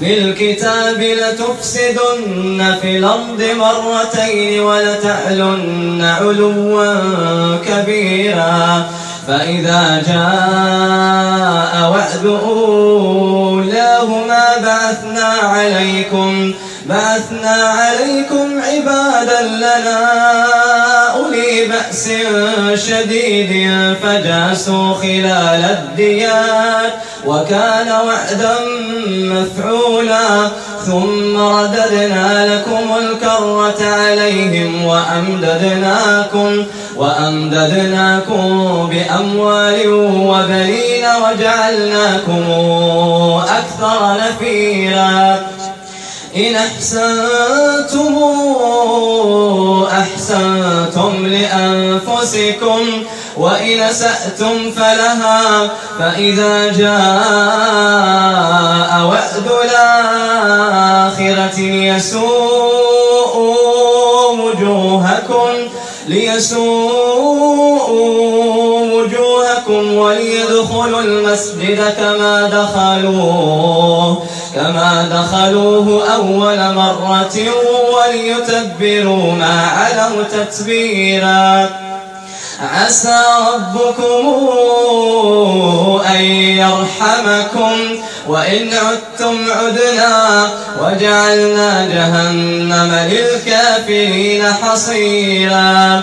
في الكتاب لتفسدن في الأرض مرتين ولتعلن علوا كبيرا. فإذا جاء وعد أولاهما بعثنا عليكم بعثنا عليكم عبادا لنا. بأس شديد فجاسوا خلال الديار وكان وعدا مفعولا ثم رددنا لكم الكرة عليهم وأمددناكم وأمددناكم بأموال وبنين وجعلناكم أكثر نفيرا إن أحسنتم أحسنتم لأنفسكم وإن سأتم فلها فإذا جاء وعد الآخرة ليسوءوا وجوهكم ليسوءوا وليدخلوا المسجد كما دخلوه كما دخلوه أول مرة وليتبروا ما علوا تتبيرا. عسى ربكم أن يرحمكم وإن عدتم عدنا وجعلنا جهنم للكافرين حصيرا.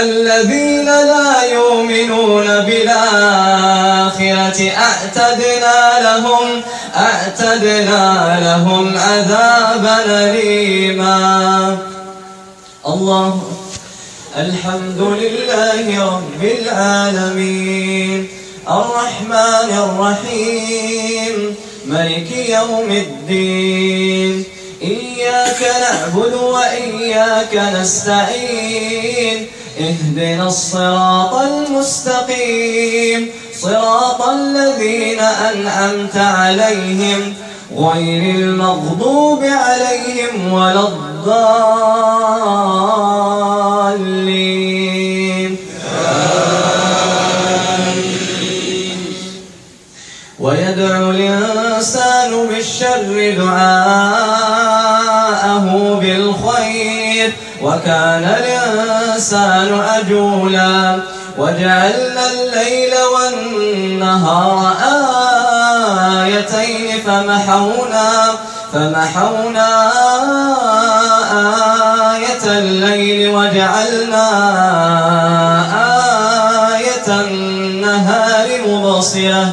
الذين لا يؤمنون بالآخرة أعتدنا لهم أعتدنا لهم عذابا أليما. الله الحمد لله رب العالمين الرحمن الرحيم ملك يوم الدين إياك نعبد وإياك نستعين اهدنا الصراط المستقيم. صراط الذين أنعمت عليهم غير المغضوب عليهم ولا الضالين. ويدعو الإنسان بالشر دعاءه بالخير. وكان الإنسان أجولا وجعلنا الليل والنهار آيتين فمحونا فمحونا آية الليل وجعلنا آية النهار مبصرة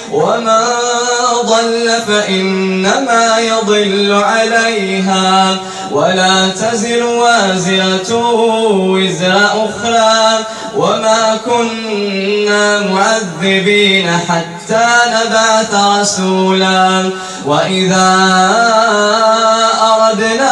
ومن ضل فإنما يضل عليها ولا تزر وازرة وزر أخرى وما كنا معذبين حتى نبعث رسولا وإذا أردنا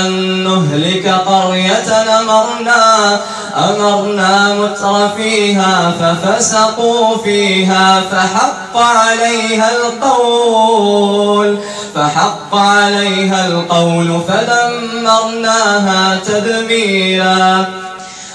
أن نهلك قرية أمرنا أمرنا متر فيها ففسقوا فيها فحق عليها القول فحق عليها القول فدمرناها تدميرا.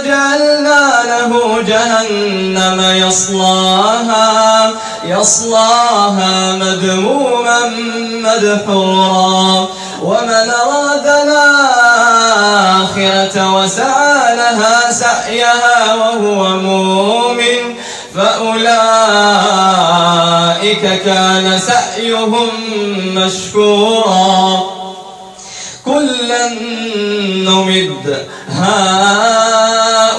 ثم جعلنا له جهنم يصلاها يصلاها مذموما مدحورا. ومن أراد الآخرة وسعى لها سعيها وهو مؤمن فأولئك كان سعيهم مشكورا. كلا نمد هؤلاء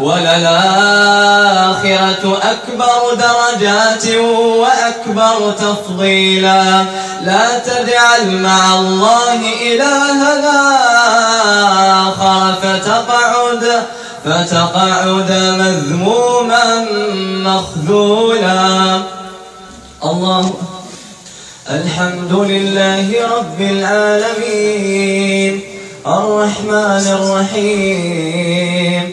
وللآخرة أكبر درجات وأكبر تفضيلا. لا تجعل مع الله إلهنا آخر فتقعد فتقعد مذموما مخذولا. الله الحمد لله رب العالمين الرحمن الرحيم.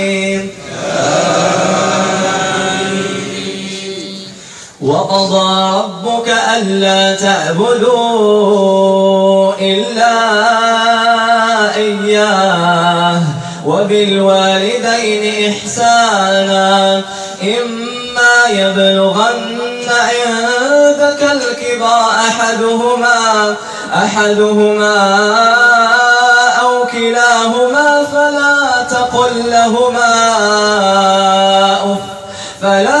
وقضى ربك ألا تعبدوا إلا إياه وبالوالدين إحسانا إما يبلغن عندك الكبر أحدهما أحدهما أو كلاهما فلا تقل لهما أف فلا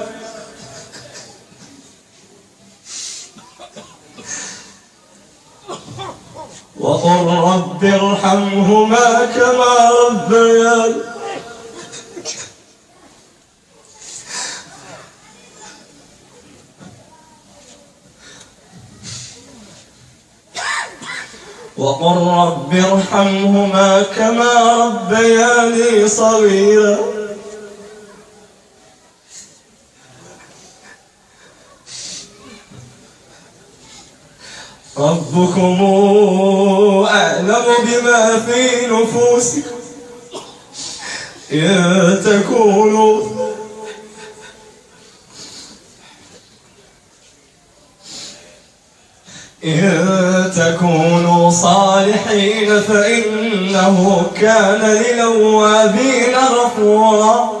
وقل رب ارحمهما كما ربيان. وقل رب ارحمهما كما ربياني صغيرا. ربكم أعلم بما في نفوسكم إن تكونوا إن تكونوا صالحين فإنه كان للوابين غفورا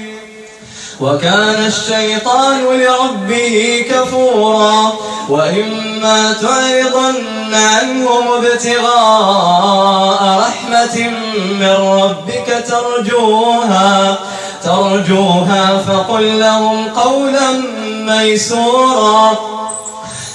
وكان الشيطان لربه كفورا وإما تعرضن عنهم ابتغاء رحمة من ربك ترجوها ترجوها فقل لهم قولا ميسورا.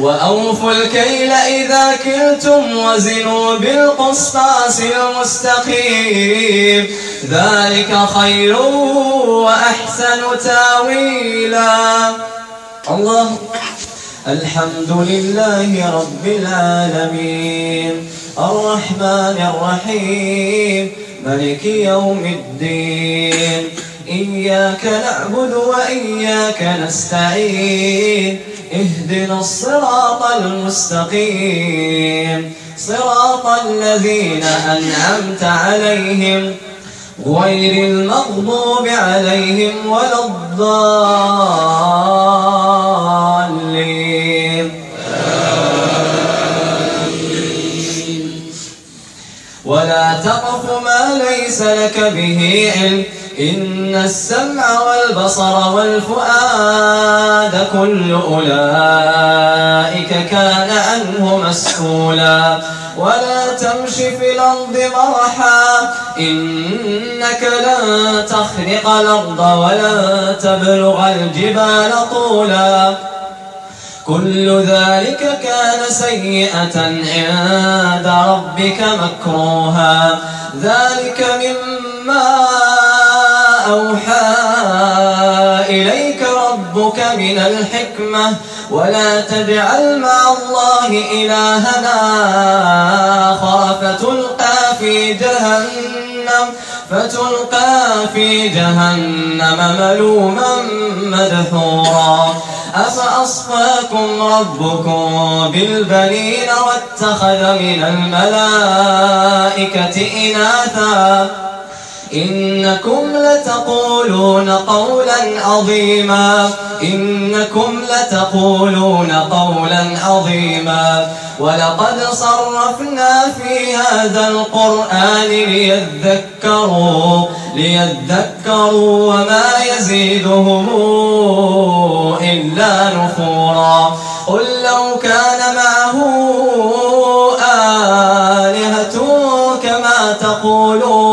وأوفوا الكيل إذا كلتم وزنوا بالقسطاس المستقيم. ذلك خير وأحسن تأويلا. الله الحمد لله رب العالمين. الرحمن الرحيم ملك يوم الدين. إياك نعبد وإياك نستعين. اهدنا الصراط المستقيم. صراط الذين أنعمت عليهم غير المغضوب عليهم ولا الضالين. ولا تقف ما ليس لك به علم. إن السمع والبصر والفؤاد كل أولئك كان عنه مسؤولا. ولا تمش في الأرض مرحا إنك لن تخرق الأرض ولن تبلغ الجبال طولا. كل ذلك كان سيئة عند ربك مكروها. ذلك مما أوحى إليك ربك من الحكمة ولا تجعل مع الله إلهنا آخر. فتلقى في جهنم فتلقى في جهنم ملوما مدحورا. أفأصفاكم ربكم بالبنين واتخذ من الملائكة إناثا؟ إنكم لتقولون قولا عظيما. إنكم لتقولون قولا عظيما. ولقد صرفنا في هذا القرآن ليذكروا ليذكروا وما يزيدهم إلا نفورا. قل لو كان معه آلهة كما تقولون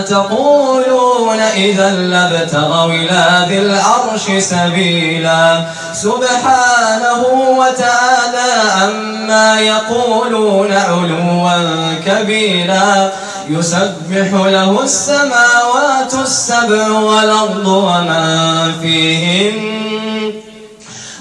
تقولون إذا لابتغوا إلى ذي العرش سبيلا. سبحانه وتعالى عما يقولون علوا كبيرا. يسبح له السماوات السبع والأرض ومن فيهن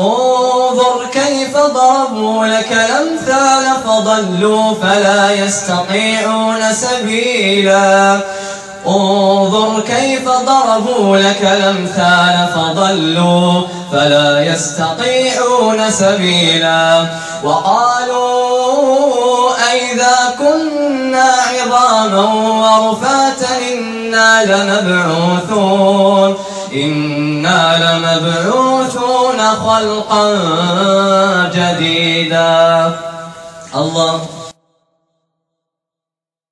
انظر كيف ضربوا لك الأمثال فضلوا فلا يستطيعون سبيلا. انظر كيف ضربوا لك الأمثال فضلوا فلا يستطيعون سبيلا. وقالوا أئذا كنا عظاما ورفاتا إنا لمبعوثون إنا لمبعوثون خلقا جديدا. الله.